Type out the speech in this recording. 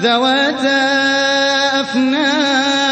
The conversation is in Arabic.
ذَوَاتَا أَفْنَانٍ